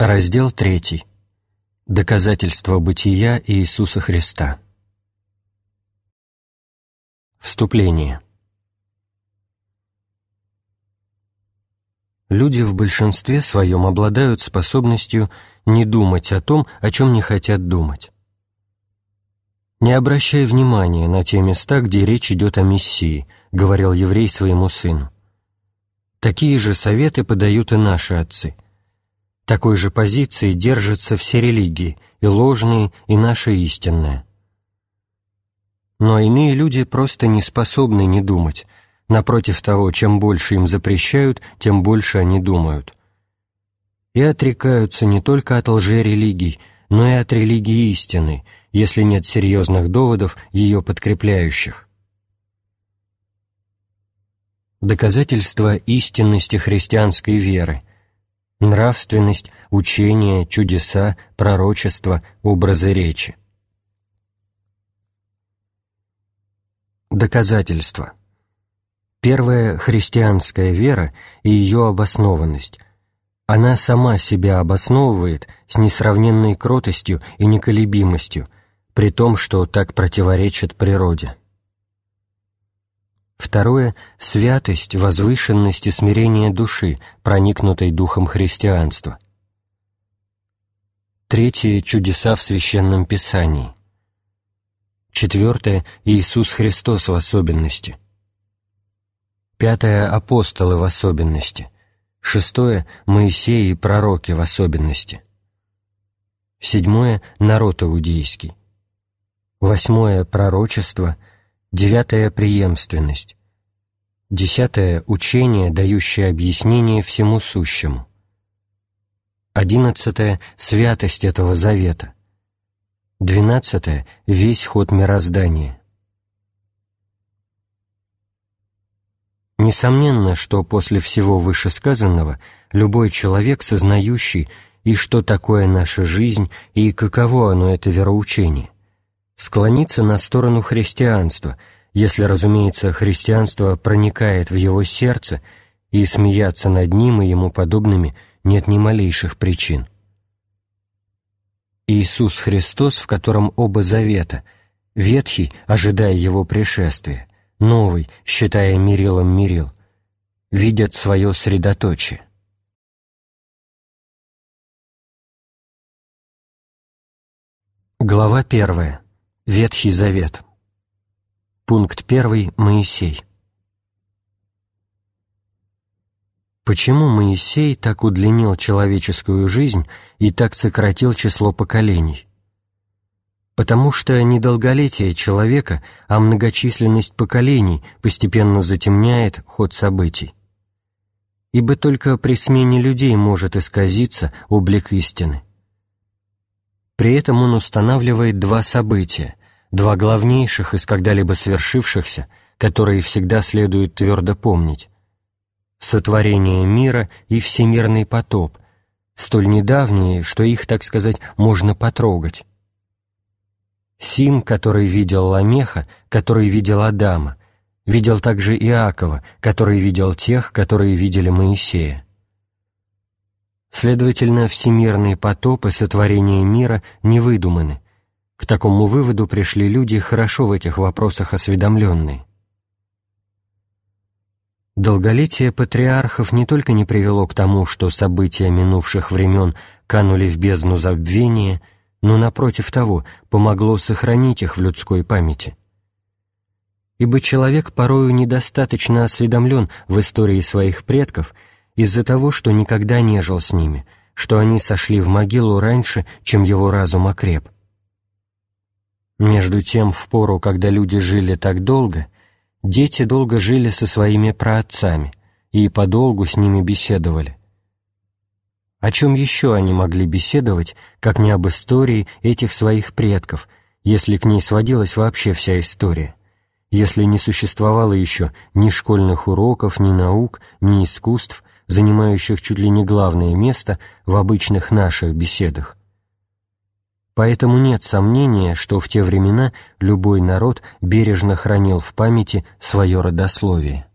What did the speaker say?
Раздел 3. Доказательство бытия Иисуса Христа. Вступление. Люди в большинстве своем обладают способностью не думать о том, о чем не хотят думать. «Не обращай внимания на те места, где речь идет о Мессии», — говорил еврей своему сыну. Такие же советы подают и наши отцы — такой же позиции держатся все религии, и ложные, и наши истинные. Но иные люди просто не способны не думать. Напротив того, чем больше им запрещают, тем больше они думают. И отрекаются не только от лжерелигий, но и от религии истины, если нет серьезных доводов, ее подкрепляющих. Доказательство истинности христианской веры – нравственность, учение, чудеса, пророчество, образы речи. Доказательства. Первое – христианская вера и ее обоснованность. Она сама себя обосновывает с несравненной кротостью и неколебимостью, при том, что так противоречит природе. Второе — святость, возвышенность и смирение души, проникнутой духом христианства. Третье — чудеса в Священном Писании. Четвертое — Иисус Христос в особенности. Пятое — апостолы в особенности. Шестое — Моисей и пророки в особенности. Седьмое — народ иудейский. Восьмое — пророчество — Девятое – преемственность. Десятое – учение, дающее объяснение всему сущему. Одиннадцатое – святость этого завета. Двенадцатое – весь ход мироздания. Несомненно, что после всего вышесказанного любой человек, сознающий, и что такое наша жизнь, и каково оно это вероучение, склониться на сторону христианства, если, разумеется, христианство проникает в его сердце, и смеяться над ним и ему подобными нет ни малейших причин. Иисус Христос, в котором оба завета, ветхий, ожидая Его пришествия, новый, считая мирилом мирил, видят свое средоточие. Глава первая. Ветхий Завет. Пункт 1. Моисей. Почему Моисей так удлинил человеческую жизнь и так сократил число поколений? Потому что не долголетие человека, а многочисленность поколений постепенно затемняет ход событий. Ибо только при смене людей может исказиться облик истины. При этом он устанавливает два события, два главнейших из когда-либо свершившихся, которые всегда следует твердо помнить. Сотворение мира и всемирный потоп, столь недавние, что их, так сказать, можно потрогать. Сим, который видел Ламеха, который видел Адама, видел также Иакова, который видел тех, которые видели Моисея. Следовательно, всемирный потоп и сотворение мира не выдуманы, к такому выводу пришли люди, хорошо в этих вопросах осведомленные. Долголетие патриархов не только не привело к тому, что события минувших времен канули в бездну забвения, но, напротив того, помогло сохранить их в людской памяти. Ибо человек порою недостаточно осведомлен в истории своих предков из-за того, что никогда не жил с ними, что они сошли в могилу раньше, чем его разум окреп. Между тем, в пору, когда люди жили так долго, дети долго жили со своими праотцами и подолгу с ними беседовали. О чем еще они могли беседовать, как не об истории этих своих предков, если к ней сводилась вообще вся история, если не существовало еще ни школьных уроков, ни наук, ни искусств, занимающих чуть ли не главное место в обычных наших беседах, Поэтому нет сомнения, что в те времена любой народ бережно хранил в памяти свое родословие.